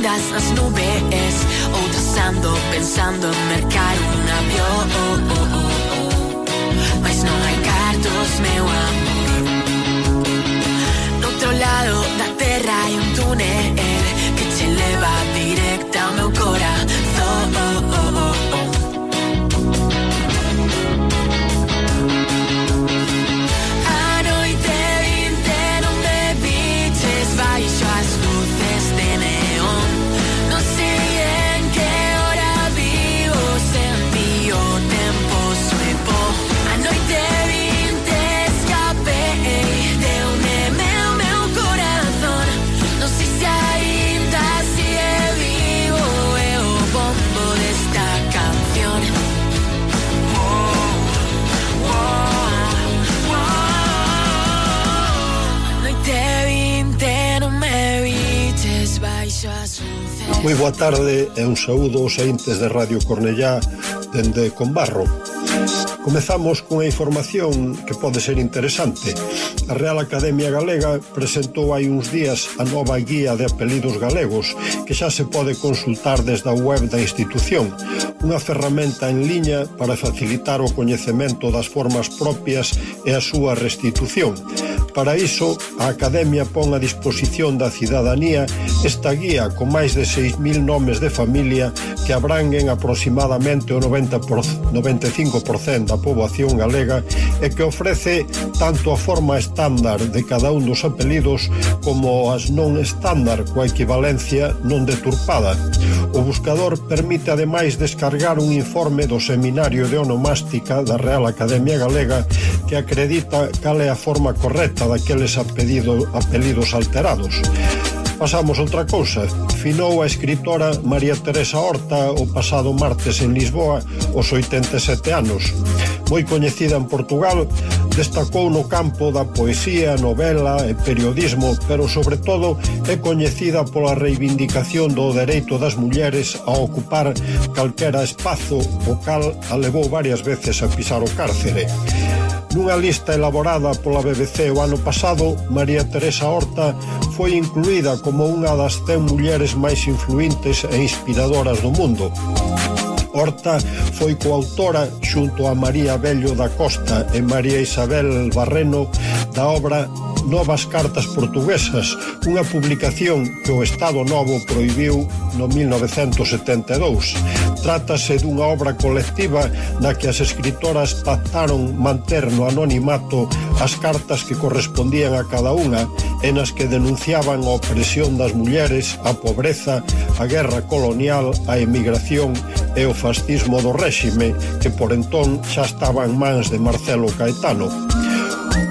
andas nas nubes Outrazando, pensando en mercar un avión. Mas non hai cartos, meu amor No outro lado da terra hai un túnel. Que che leva directa ao meu corazón. boa tarde e un saúdo aos entes de Radio Cornellá dende Conbarro. Comezamos cunha información que pode ser interesante. A Real Academia Galega presentou hai uns días a nova guía de apelidos galegos que xa se pode consultar desde a web da institución. Unha ferramenta en liña para facilitar o coñecemento das formas propias e a súa restitución Para iso, a Academia pon a disposición da cidadanía esta guía con máis de 6.000 nomes de familia que abranguen aproximadamente o 90 por, 95% da poboación galega e que ofrece tanto a forma estándar de cada un dos apelidos como as non estándar coa equivalencia non deturpada. O buscador permite ademais descargar un informe do Seminario de Onomástica da Real Academia Galega que acredita cal é a forma correcta festa daqueles apelido, apelidos alterados. Pasamos outra cousa. Finou a escritora María Teresa Horta o pasado martes en Lisboa os 87 anos. Moi coñecida en Portugal, destacou no campo da poesía, novela e periodismo, pero sobre todo é coñecida pola reivindicación do dereito das mulleres a ocupar calquera espazo, o cal a levou varias veces a pisar o cárcere. Nunha lista elaborada pola BBC o ano pasado, María Teresa Horta foi incluída como unha das 100 mulleres máis influentes e inspiradoras do mundo. Horta foi coautora xunto a María Bello da Costa e María Isabel Barreno da obra Novas Cartas Portuguesas, unha publicación que o Estado Novo proibiu no 1972. Trátase dunha obra colectiva na que as escritoras pactaron manter no anonimato as cartas que correspondían a cada unha e nas que denunciaban a opresión das mulleres, a pobreza, a guerra colonial, a emigración e o fascismo do réxime que por entón xa estaba en mans de Marcelo Caetano.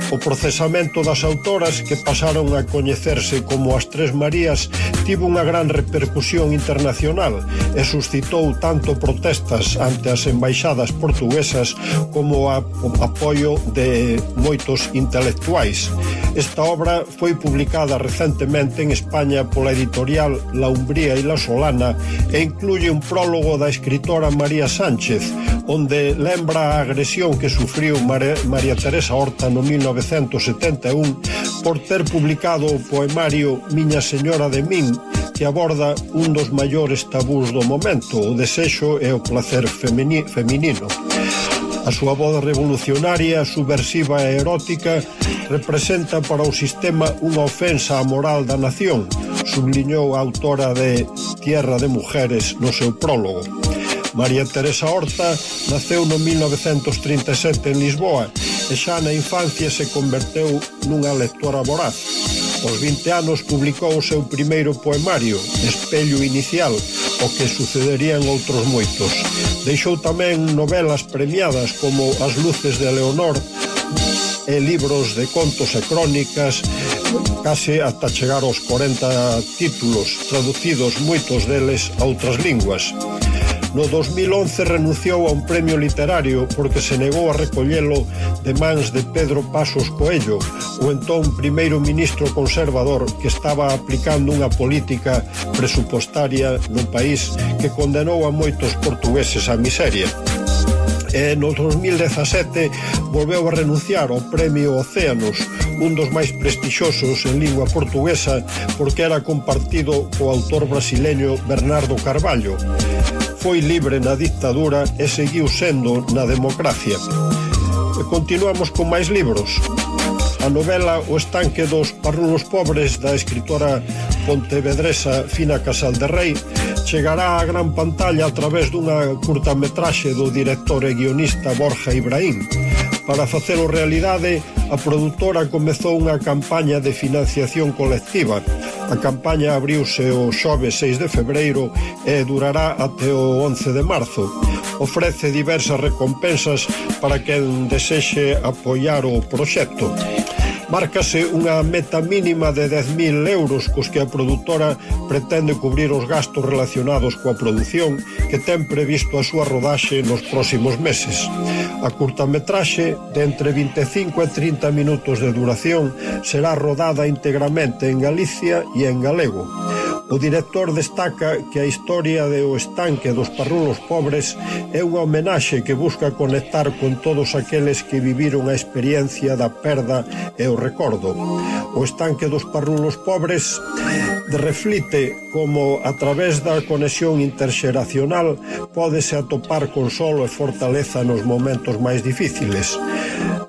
O procesamento das autoras que pasaron a coñecerse como as Tres Marías tivo unha gran repercusión internacional e suscitou tanto protestas ante as embaixadas portuguesas como a, o apoio de moitos intelectuais. Esta obra foi publicada recentemente en España pola editorial La Umbría e La Solana e incluye un prólogo da escritora María Sánchez, onde lembra a agresión que sufriu María Teresa Horta no 19 1971 por ter publicado o poemario Miña Señora de Min, que aborda un dos maiores tabús do momento, o desexo e o placer feminino. A súa voz revolucionaria, subversiva e erótica representa para o sistema unha ofensa á moral da nación, subliñou a autora de Tierra de Mujeres no seu prólogo. María Teresa Horta naceu no 1937 en Lisboa e xa na infancia se converteu nunha lectora voraz. Aos 20 anos publicou o seu primeiro poemario, Espello Inicial, o que sucederían outros moitos. Deixou tamén novelas premiadas como As luces de Leonor e libros de contos e crónicas case ata chegar aos 40 títulos traducidos moitos deles a outras linguas. No 2011 renunciou a un premio literario porque se negou a recollelo de mans de Pedro Pasos Coello, o entón primeiro ministro conservador que estaba aplicando unha política presupostaria no país que condenou a moitos portugueses á miseria e no 2017 volveu a renunciar ao Premio Océanos, un dos máis prestixosos en lingua portuguesa porque era compartido co autor brasileño Bernardo Carballo foi libre na dictadura e seguiu sendo na democracia. E continuamos con máis libros. A novela O estanque dos parrulos pobres da escritora pontevedresa Fina Casal de Rei chegará á gran pantalla a través dunha curtametraxe do director e guionista Borja Ibrahim Para facelo realidade, a produtora comezou unha campaña de financiación colectiva. A campaña abriuse o xove 6 de febreiro e durará até o 11 de marzo. Ofrece diversas recompensas para quen desexe apoiar o proxecto. Márcase unha meta mínima de 10.000 euros cos que a produtora pretende cubrir os gastos relacionados coa produción que ten previsto a súa rodaxe nos próximos meses. A curtametraxe, de entre 25 e 30 minutos de duración, será rodada íntegramente en Galicia e en galego. O director destaca que a historia de O estanque dos parrulos pobres é unha homenaxe que busca conectar con todos aqueles que viviron a experiencia da perda e o recordo. O estanque dos parrulos pobres reflite como a través da conexión interxeracional pódese atopar consolo e fortaleza nos momentos máis difíciles.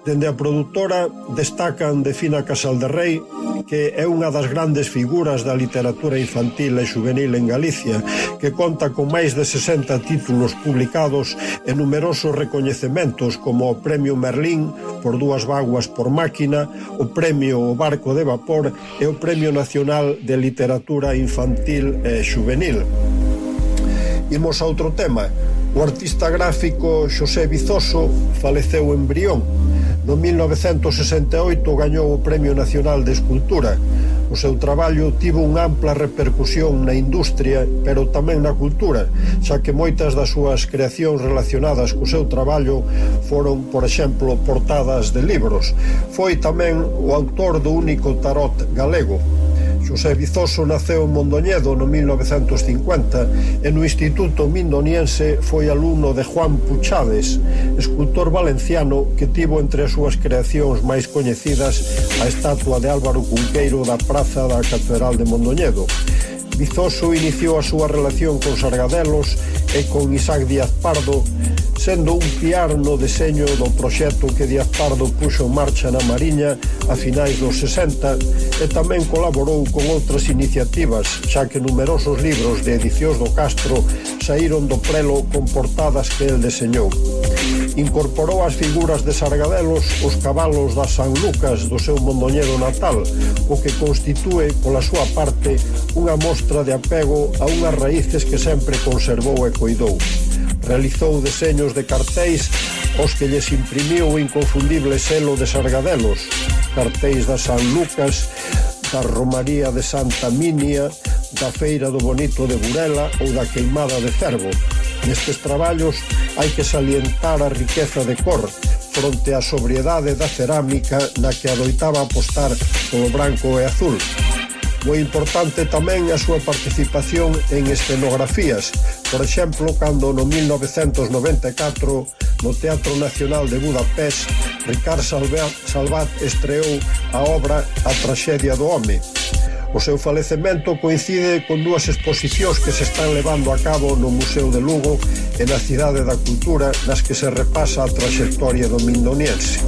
Dende a produtora destacan Defina Casal de Rei, que é unha das grandes figuras da literatura infantil e juvenil en Galicia, que conta con máis de 60 títulos publicados e numerosos recoñecementos como o Premio Merlín por dúas vaguas por máquina, o Premio O Barco de Vapor e o Premio Nacional de Literatura Infantil e Juvenil. Imos a outro tema. O artista gráfico Xosé Vizoso faleceu en Brión, No 1968 gañou o Premio Nacional de Escultura. O seu traballo tivo unha ampla repercusión na industria, pero tamén na cultura, xa que moitas das súas creacións relacionadas co seu traballo foron, por exemplo, portadas de libros. Foi tamén o autor do único tarot galego. Xosé Vizoso naceu en Mondoñedo no 1950 e no Instituto Mindoniense foi alumno de Juan Puchades, escultor valenciano que tivo entre as súas creacións máis coñecidas a estatua de Álvaro Cunqueiro da Praza da Catedral de Mondoñedo. Vizoso iniciou a súa relación con Sargadelos e con Isaac Díaz Pardo sendo un piar no deseño do proxecto que Díaz Pardo puxo en marcha na Mariña a finais dos 60 e tamén colaborou con outras iniciativas, xa que numerosos libros de edicións do Castro saíron do prelo con portadas que el deseñou. Incorporou as figuras de Sargadelos os cabalos da San Lucas do seu mondoñedo natal, o que constitúe, pola súa parte, unha mostra de apego a unhas raíces que sempre conservou e coidou realizou deseños de cartéis os que lles imprimiu o inconfundible selo de Sargadelos, cartéis da San Lucas, da Romaría de Santa Minia, da Feira do Bonito de Burela ou da Queimada de Cervo. Nestes traballos hai que salientar a riqueza de cor fronte á sobriedade da cerámica na que adoitaba apostar polo branco e azul. Moi importante tamén a súa participación en escenografías, por exemplo, cando no 1994 no Teatro Nacional de Budapest Ricard Salvat, estreou a obra A Traxedia do Home. O seu falecemento coincide con dúas exposicións que se están levando a cabo no Museo de Lugo e na Cidade da Cultura nas que se repasa a traxectoria do mindoniense.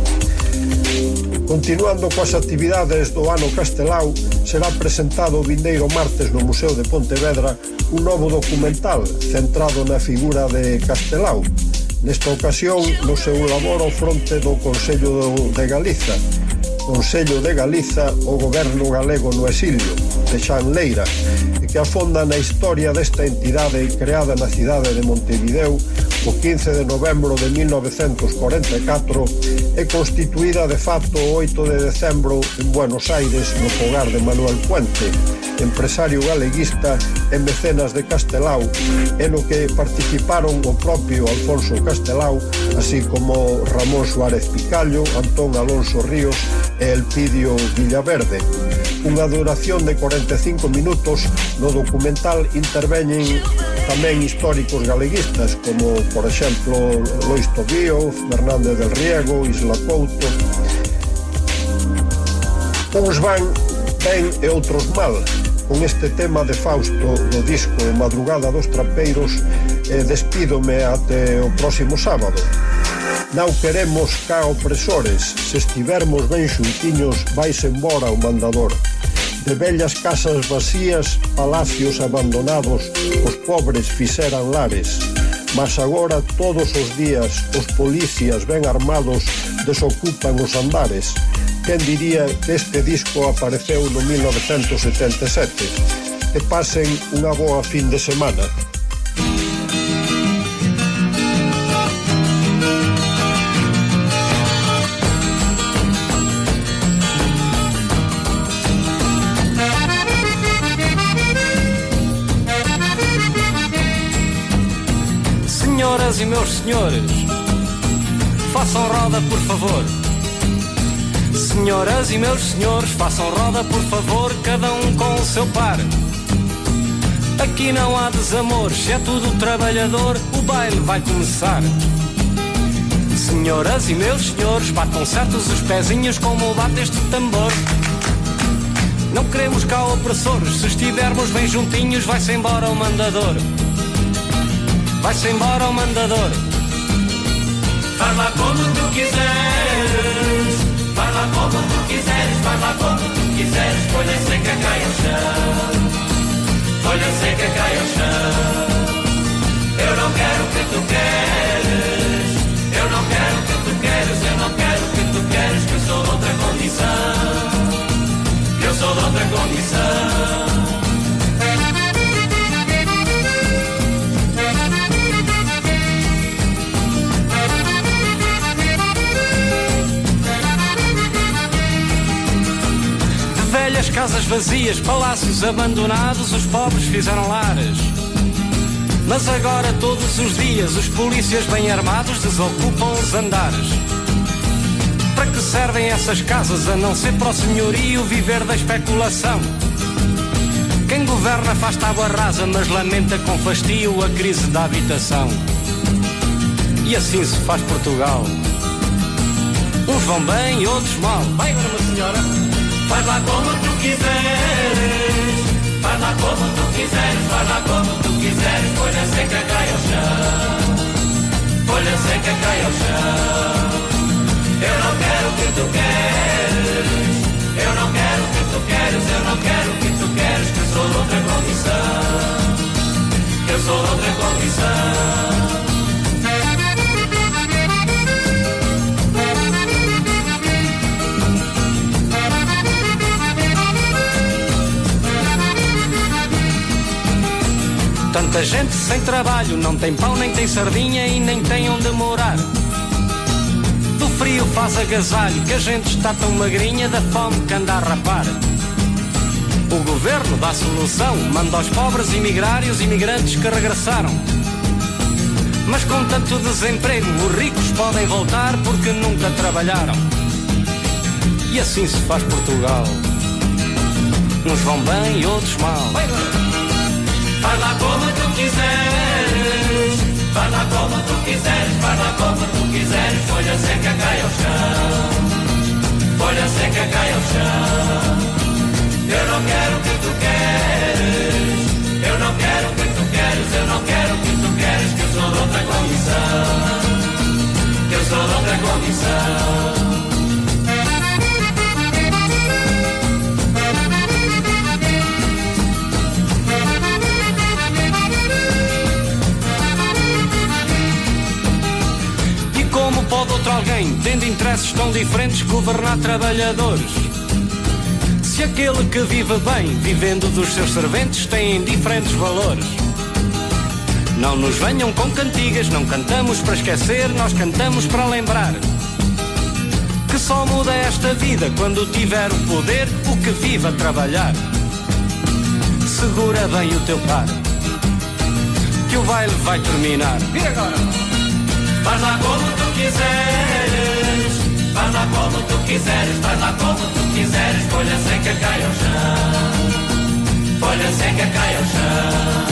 Continuando coas actividades do ano Castelao, será presentado o vindeiro martes no Museo de Pontevedra un novo documental centrado na figura de Castelao. Nesta ocasión, no seu labor ao fronte do Consello de Galiza, Consello de Galiza o goberno galego no exilio, de Xan Leira, e que afonda na historia desta entidade creada na cidade de Montevideo o 15 de novembro de 1944 e constituída de facto o 8 de decembro en Buenos Aires no fogar de Manuel Puente, empresario galeguista e mecenas de Castelao, e no que participaron o propio Alfonso Castelao, así como Ramón Suárez Picallo, Antón Alonso Ríos e Elpidio Villaverde. Unha duración de 45 minutos no documental interveñen tamén históricos galeguistas como, por exemplo, Lois Tobío, Fernández del Riego, Isla Couto. Uns van ben e outros mal, con este tema de Fausto do disco Madrugada dos Trapeiros e despídome até o próximo sábado. Non queremos ca opresores, se estivermos ben xuntiños vais embora o mandador. De bellas casas vacías, palacios abandonados, os pobres fixeran lares. Mas agora todos os días os policías ben armados desocupan os andares. Quen diría que este disco apareceu no 1977? Que pasen unha boa fin de semana. Senhoras e meus senhores, façam roda, por favor. Senhoras e meus senhores, façam roda por favor, cada um com o seu par. Aqui não há desamores, é tudo trabalhador, o baile vai começar. Senhoras e meus senhores, batam certos os pezinhos como bate este tambor. Não queremos cá opressores, se estivermos bem juntinhos, vai-se embora o mandador. Vai-se embora o mandador. Faz lá como tu quiseres. Vai lá como tu quiseres, vai lá como tu quiseres, folha seca cai ao chão. Folha seca cai ao chão. Eu não quero o que tu queres, eu não quero o que tu queres, eu não quero o que tu queres, que sou outra condição. Velhas casas vazias, palácios abandonados, os pobres fizeram lares. Mas agora, todos os dias, os polícias bem armados desocupam os andares. Para que servem essas casas a não ser para o senhorio viver da especulação? Quem governa faz tábua rasa, mas lamenta com fastio a crise da habitação. E assim se faz Portugal. Uns vão bem outros mal. Vai, minha senhora. Faz lá como tu quiseres, Tanta gente sem trabalho, não tem pão, nem tem sardinha e nem tem onde morar. Do frio faz agasalho, que a gente está tão magrinha da fome que anda a rapar. O governo dá solução, manda aos pobres emigrar e os imigrantes que regressaram. Mas com tanto desemprego, os ricos podem voltar porque nunca trabalharam. E assim se faz Portugal. Uns vão bem e outros mal. Faz lá como tu quiseres, faz lá como tu quiseres, faz lá como tu quiseres, folha seca cai interesses tão diferentes, governar trabalhadores? Se aquele que vive bem, vivendo dos seus serventes, tem diferentes valores. Não nos venham com cantigas, não cantamos para esquecer, nós cantamos para lembrar. Que só muda esta vida quando tiver o poder, o que vive a trabalhar. Segura bem o teu par, que o baile vai terminar. E agora? Faz lá como tu quiseres, faz como tu quiseres, faz lá como tu quiseres, folha seca cai ao chão, folha seca cai ao chão.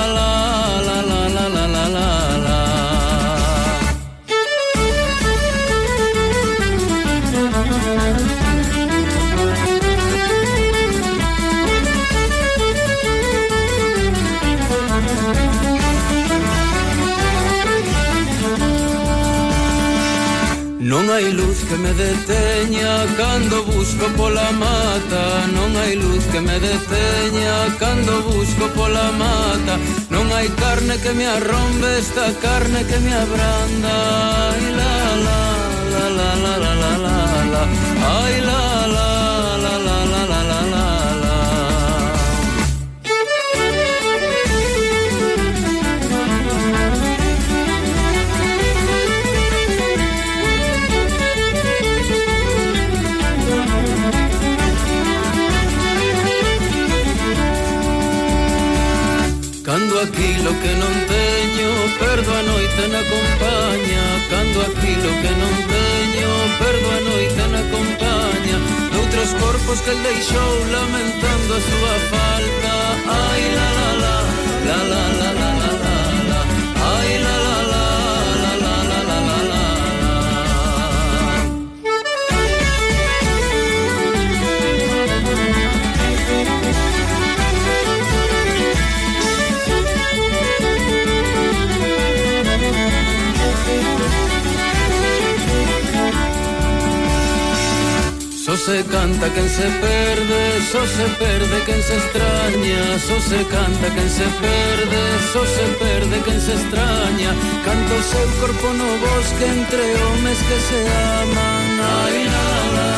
Non hai luz que me deteña cando busco pola mata. Non hai luz que me deteña cando busco pola mata. Non hai carne que me arrombe esta carne que me abranda. Ai la la la la la la la la la. Ai la aquilo que non teño Perdo a noite na compañía Cando aquilo que non teño Perdo a noite na compañía Doutros corpos que el deixou Lamentando a súa falta. Ai la la la La la la la. se canta quen se perde, só se perde quen se extraña, só se canta quen se perde, só se perde quen se extraña, canta o seu corpo no bosque entre homes que se aman, ai nada.